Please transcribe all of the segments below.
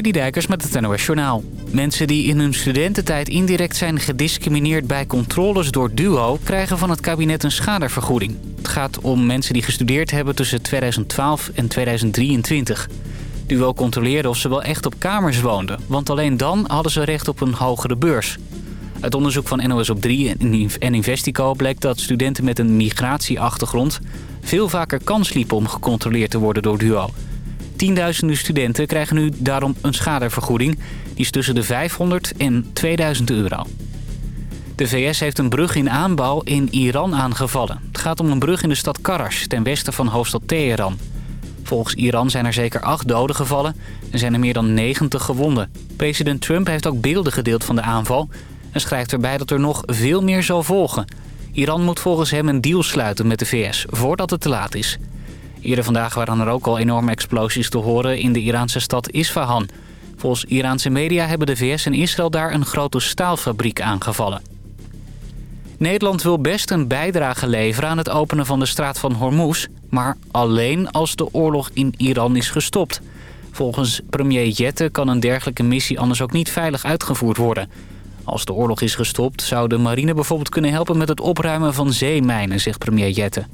Dijkers met het NOS. Mensen die in hun studententijd indirect zijn gediscrimineerd bij controles door DUO... krijgen van het kabinet een schadevergoeding. Het gaat om mensen die gestudeerd hebben tussen 2012 en 2023. DUO controleerde of ze wel echt op kamers woonden... want alleen dan hadden ze recht op een hogere beurs. Uit onderzoek van NOS op 3 en Investico bleek dat studenten met een migratieachtergrond... veel vaker kans liepen om gecontroleerd te worden door DUO... Tienduizenden studenten krijgen nu daarom een schadevergoeding. Die is tussen de 500 en 2000 euro. De VS heeft een brug in aanbouw in Iran aangevallen. Het gaat om een brug in de stad Karash, ten westen van hoofdstad Teheran. Volgens Iran zijn er zeker acht doden gevallen en zijn er meer dan 90 gewonden. President Trump heeft ook beelden gedeeld van de aanval... en schrijft erbij dat er nog veel meer zal volgen. Iran moet volgens hem een deal sluiten met de VS voordat het te laat is. Eerder vandaag waren er ook al enorme explosies te horen in de Iraanse stad Isfahan. Volgens Iraanse media hebben de VS en Israël daar een grote staalfabriek aangevallen. Nederland wil best een bijdrage leveren aan het openen van de straat van Hormuz... maar alleen als de oorlog in Iran is gestopt. Volgens premier Jette kan een dergelijke missie anders ook niet veilig uitgevoerd worden. Als de oorlog is gestopt zou de marine bijvoorbeeld kunnen helpen met het opruimen van zeemijnen, zegt premier Jette.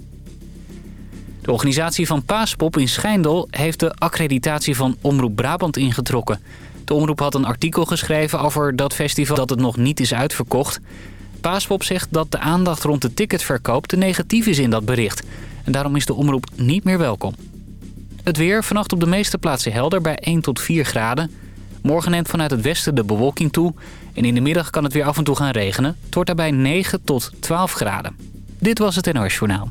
De organisatie van Paaspop in Schijndel heeft de accreditatie van Omroep Brabant ingetrokken. De omroep had een artikel geschreven over dat festival dat het nog niet is uitverkocht. Paaspop zegt dat de aandacht rond de ticketverkoop te negatief is in dat bericht. En daarom is de omroep niet meer welkom. Het weer vannacht op de meeste plaatsen helder bij 1 tot 4 graden. Morgen neemt vanuit het westen de bewolking toe. En in de middag kan het weer af en toe gaan regenen. Het wordt daarbij 9 tot 12 graden. Dit was het NOS Journaal.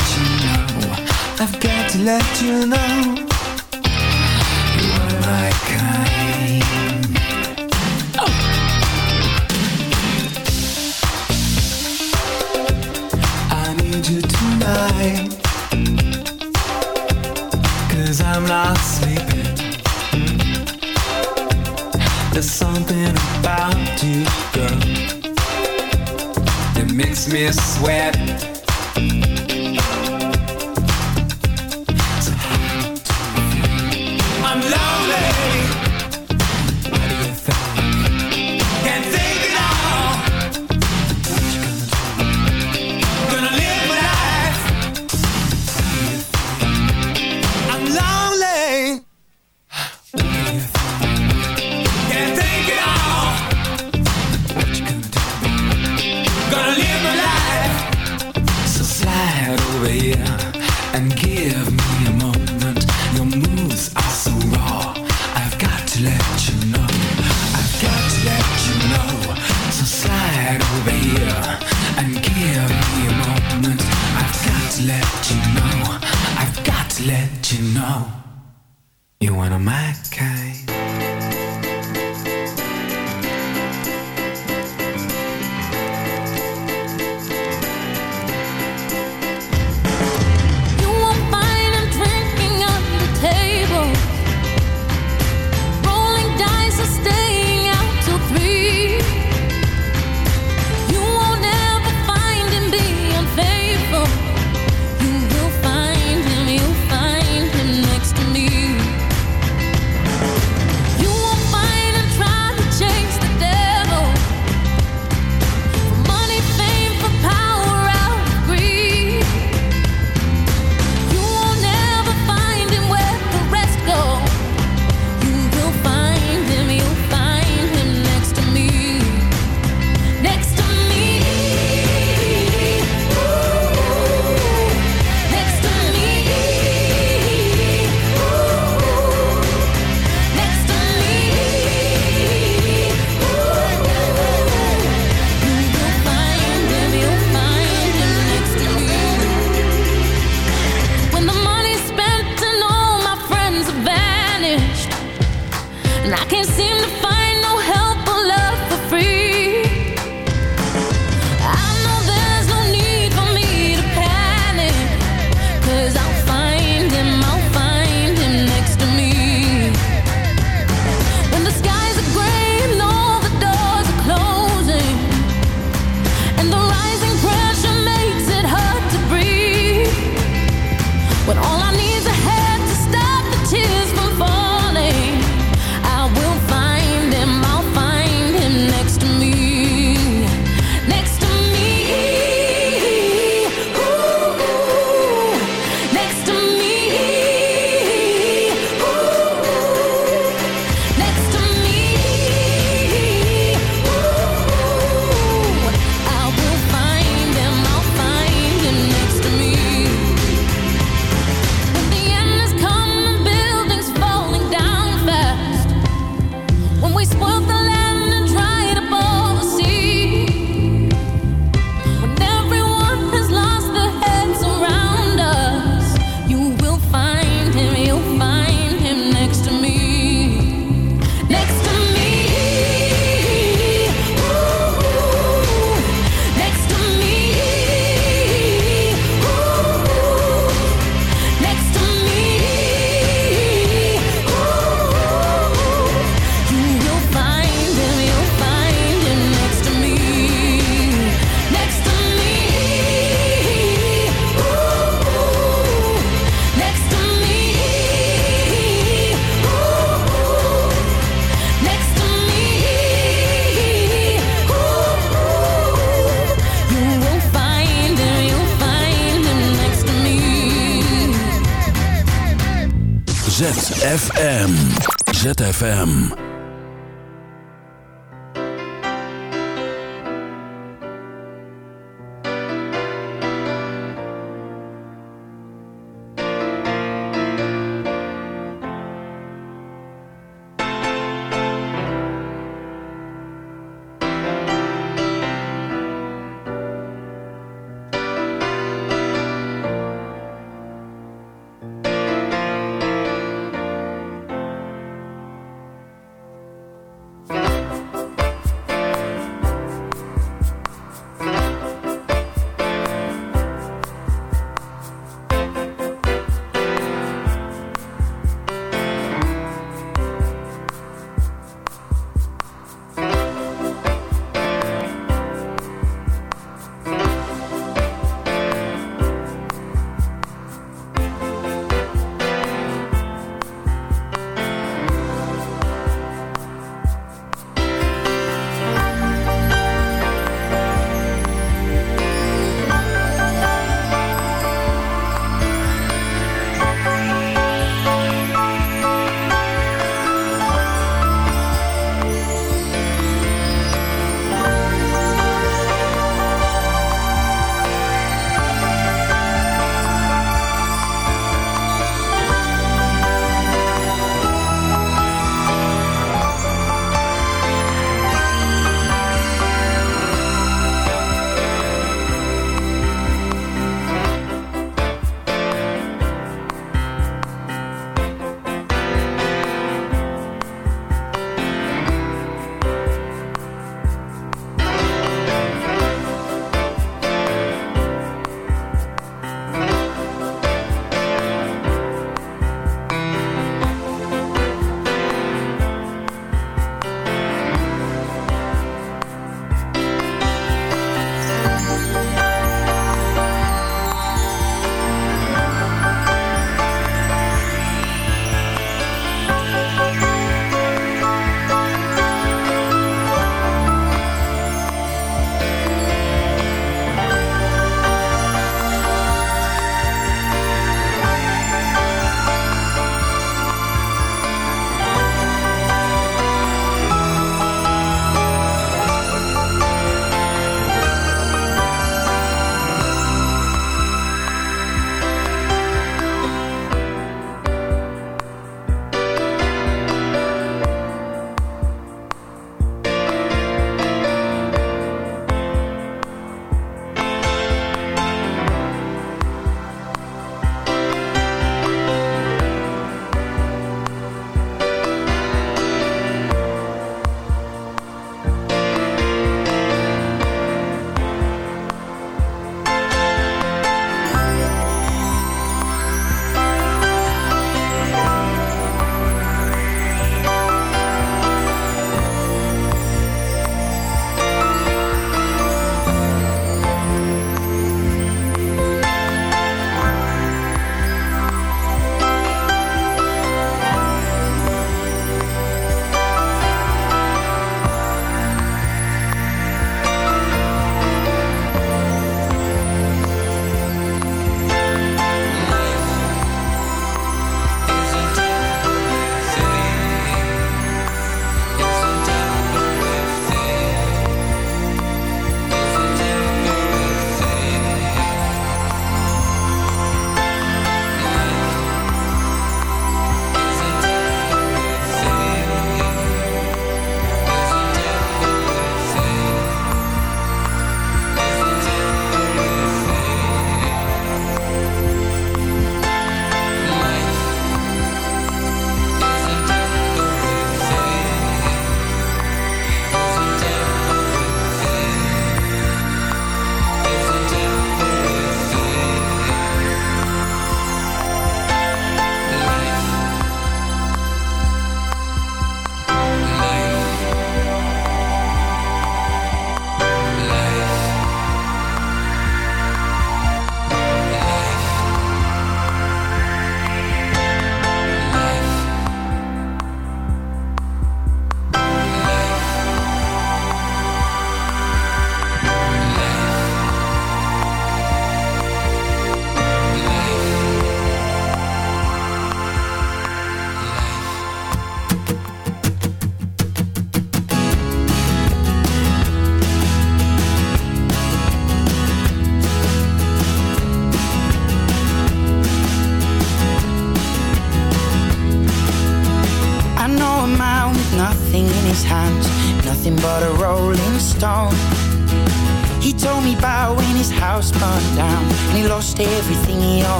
Let you know. I've got to let you ZFM.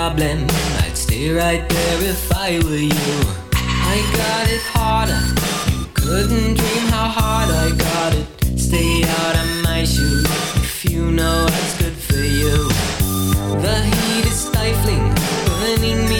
Problem. I'd stay right there if I were you. I got it harder. You couldn't dream how hard I got it. Stay out of my shoes if you know what's good for you. The heat is stifling, burning me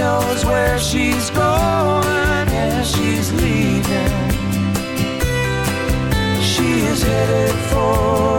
knows where she's going and she's leaving. She is headed for.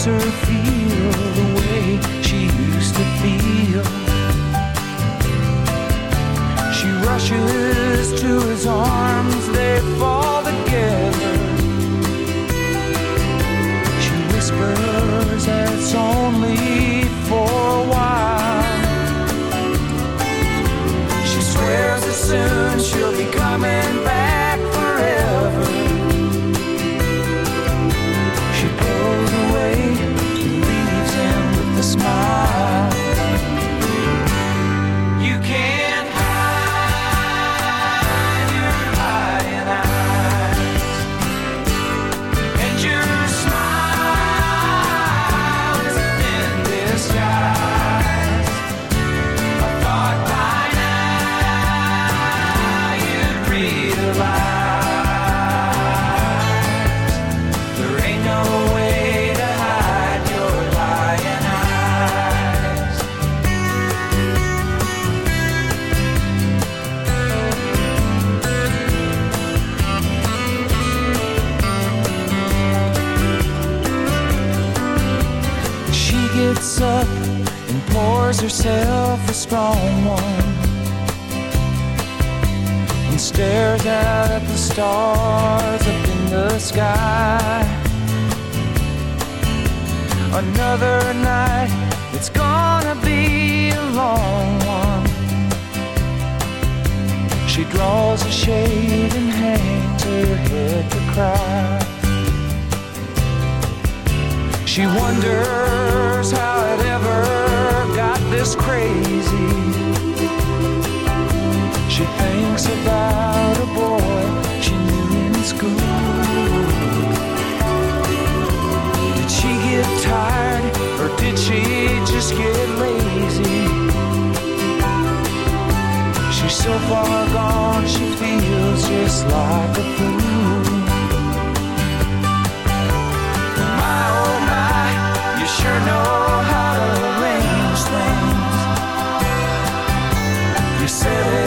makes her feel the way she used to feel. She rushes to his arms, they fall together. She whispers that song. You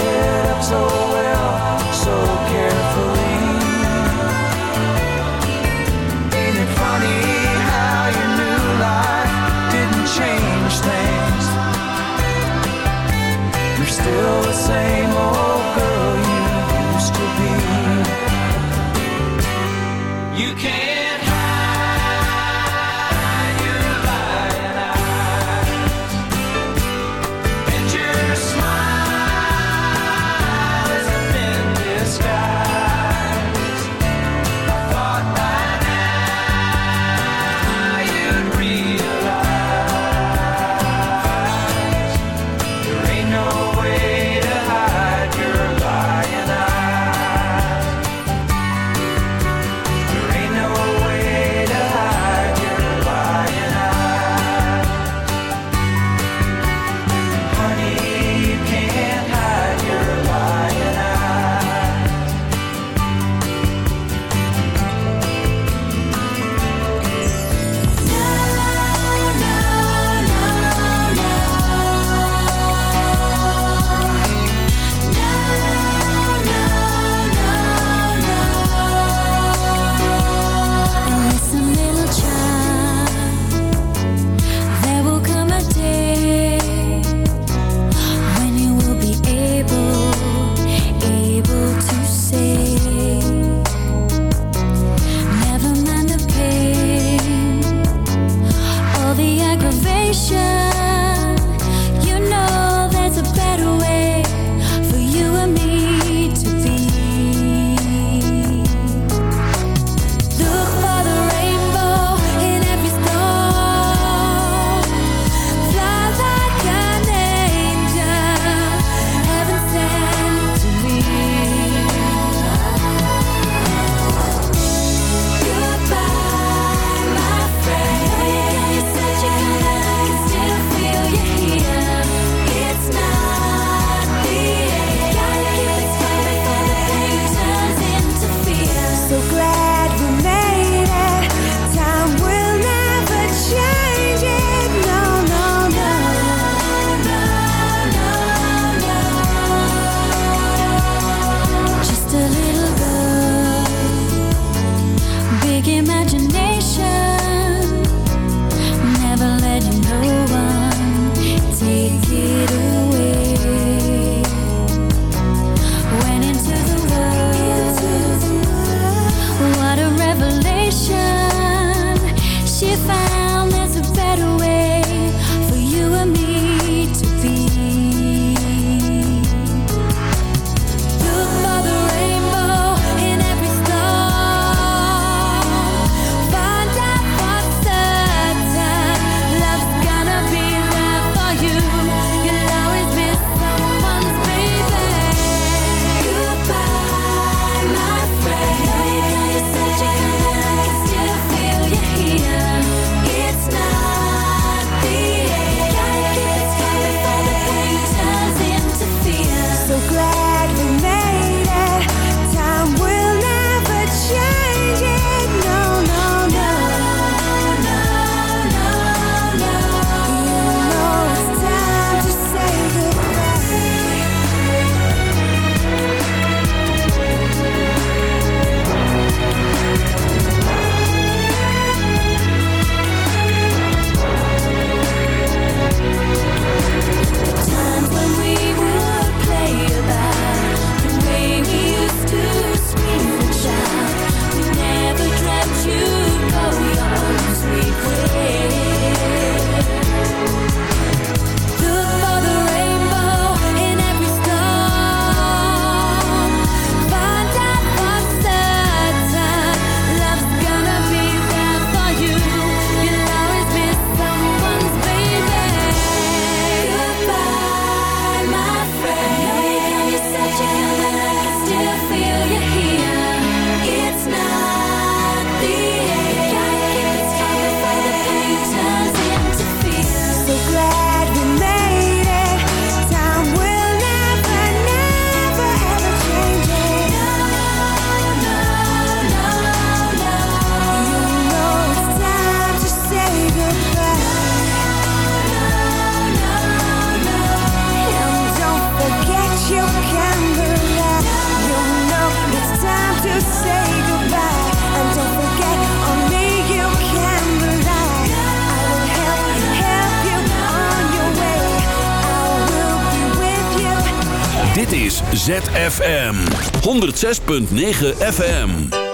106.9 FM.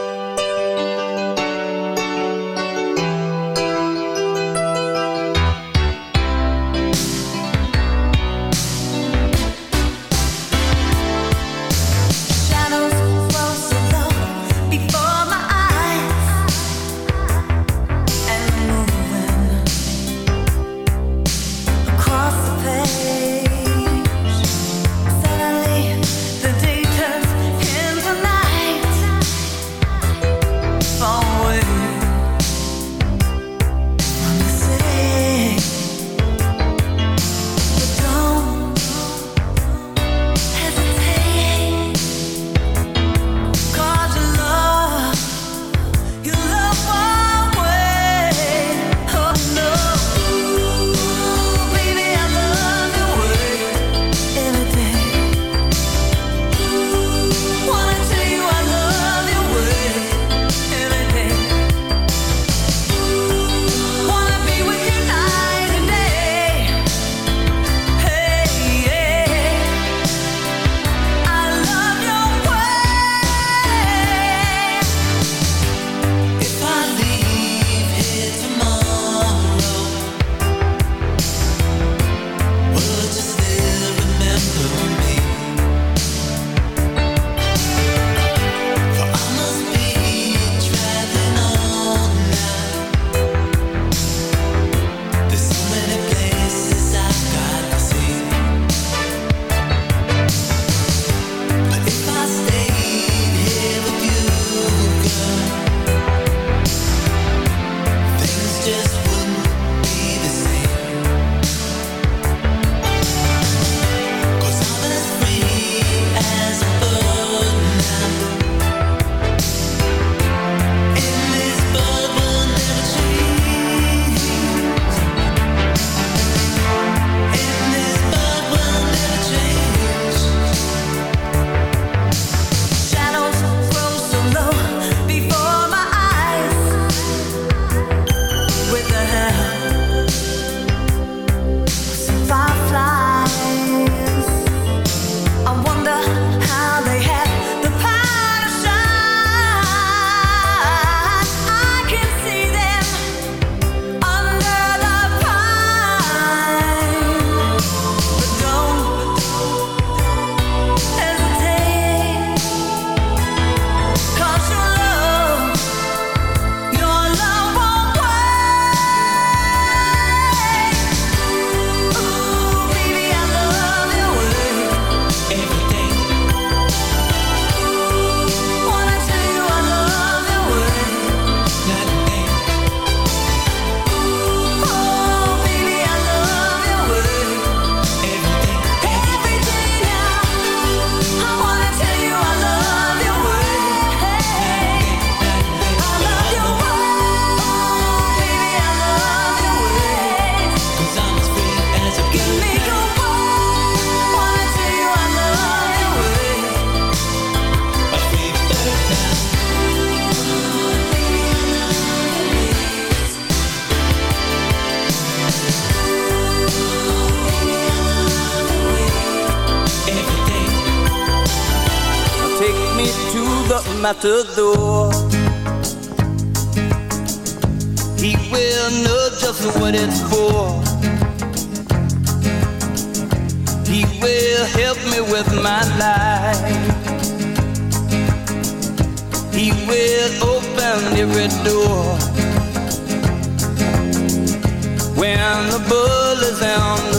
When the bull is on the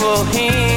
waves of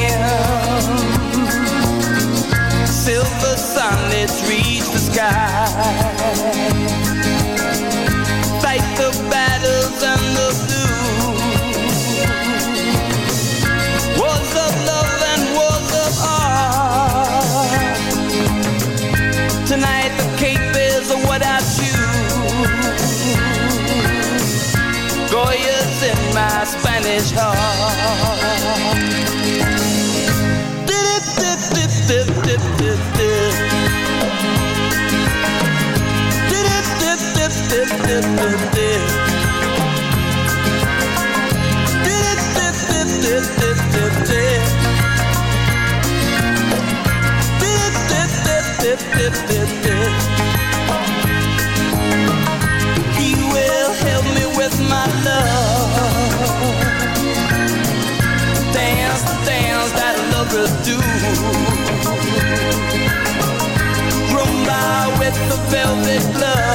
Rumba with the velvet glove.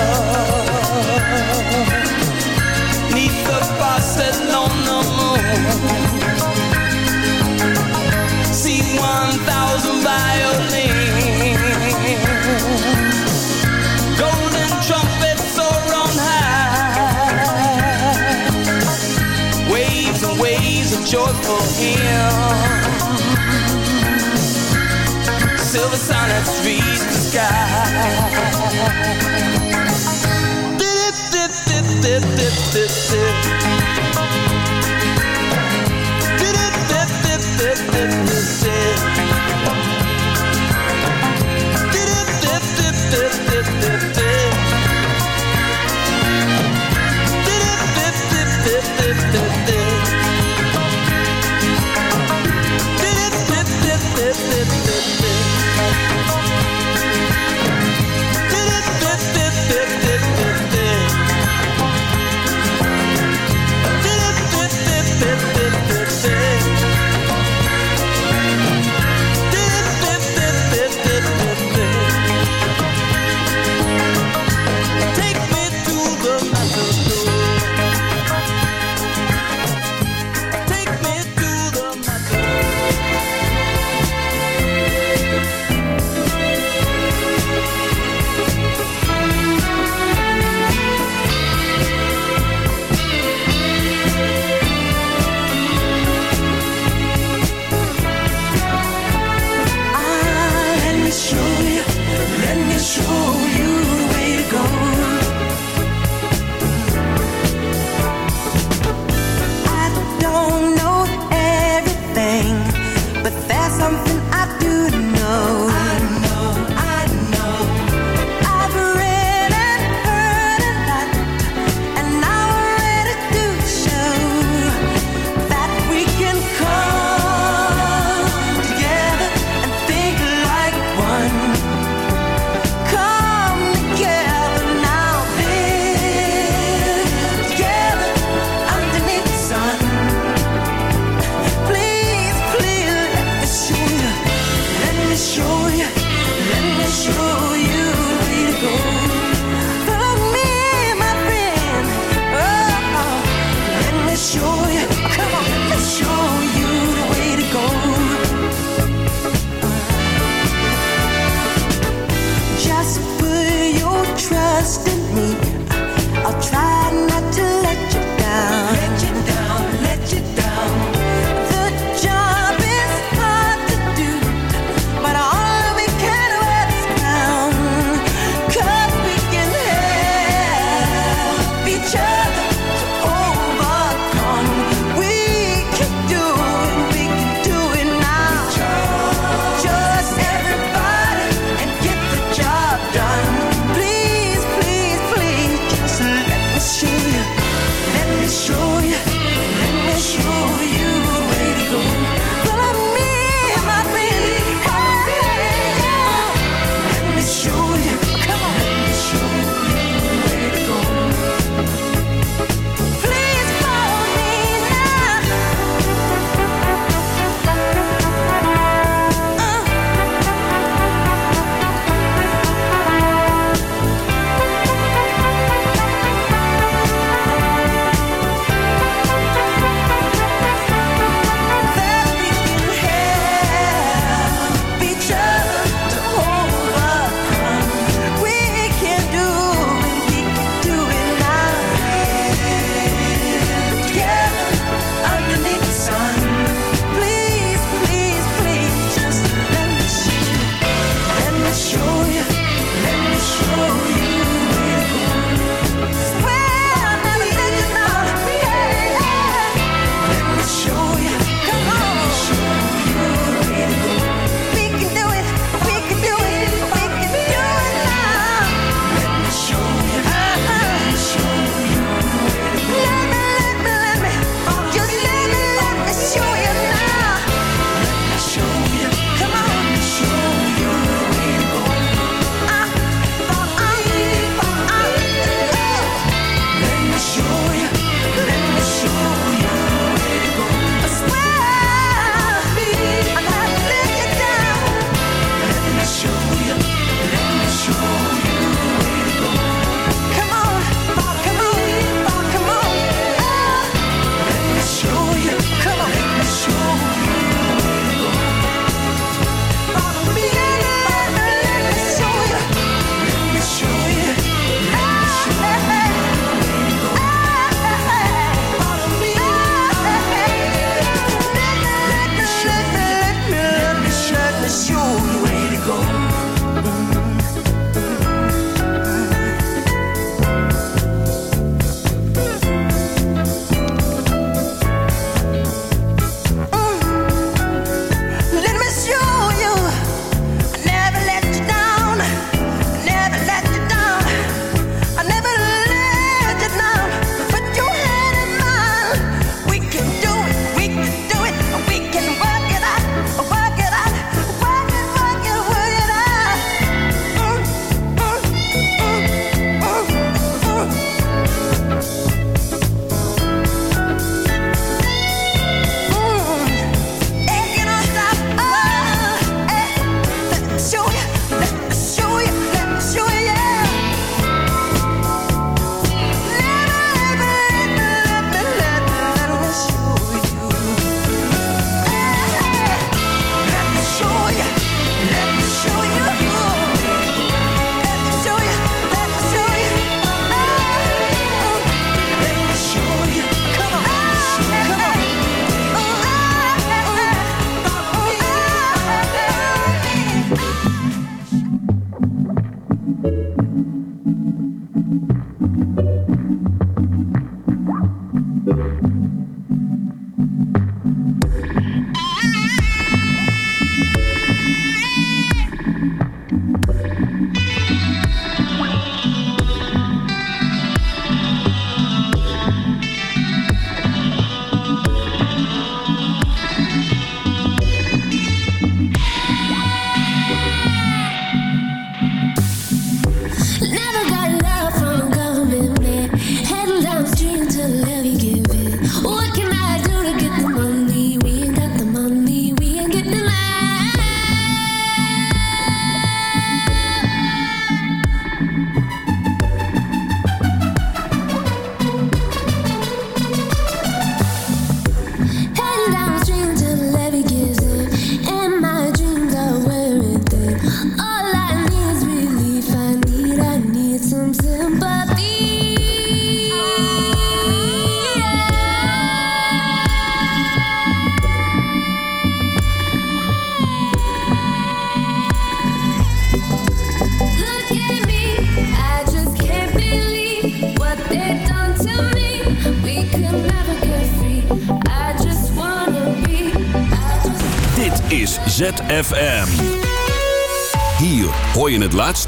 Neath the moon. See one thousand violins. Golden trumpets on high. Waves and waves of joyful hymns. Silver sonnets reach sky. dit dit dit dit. me. I'll try.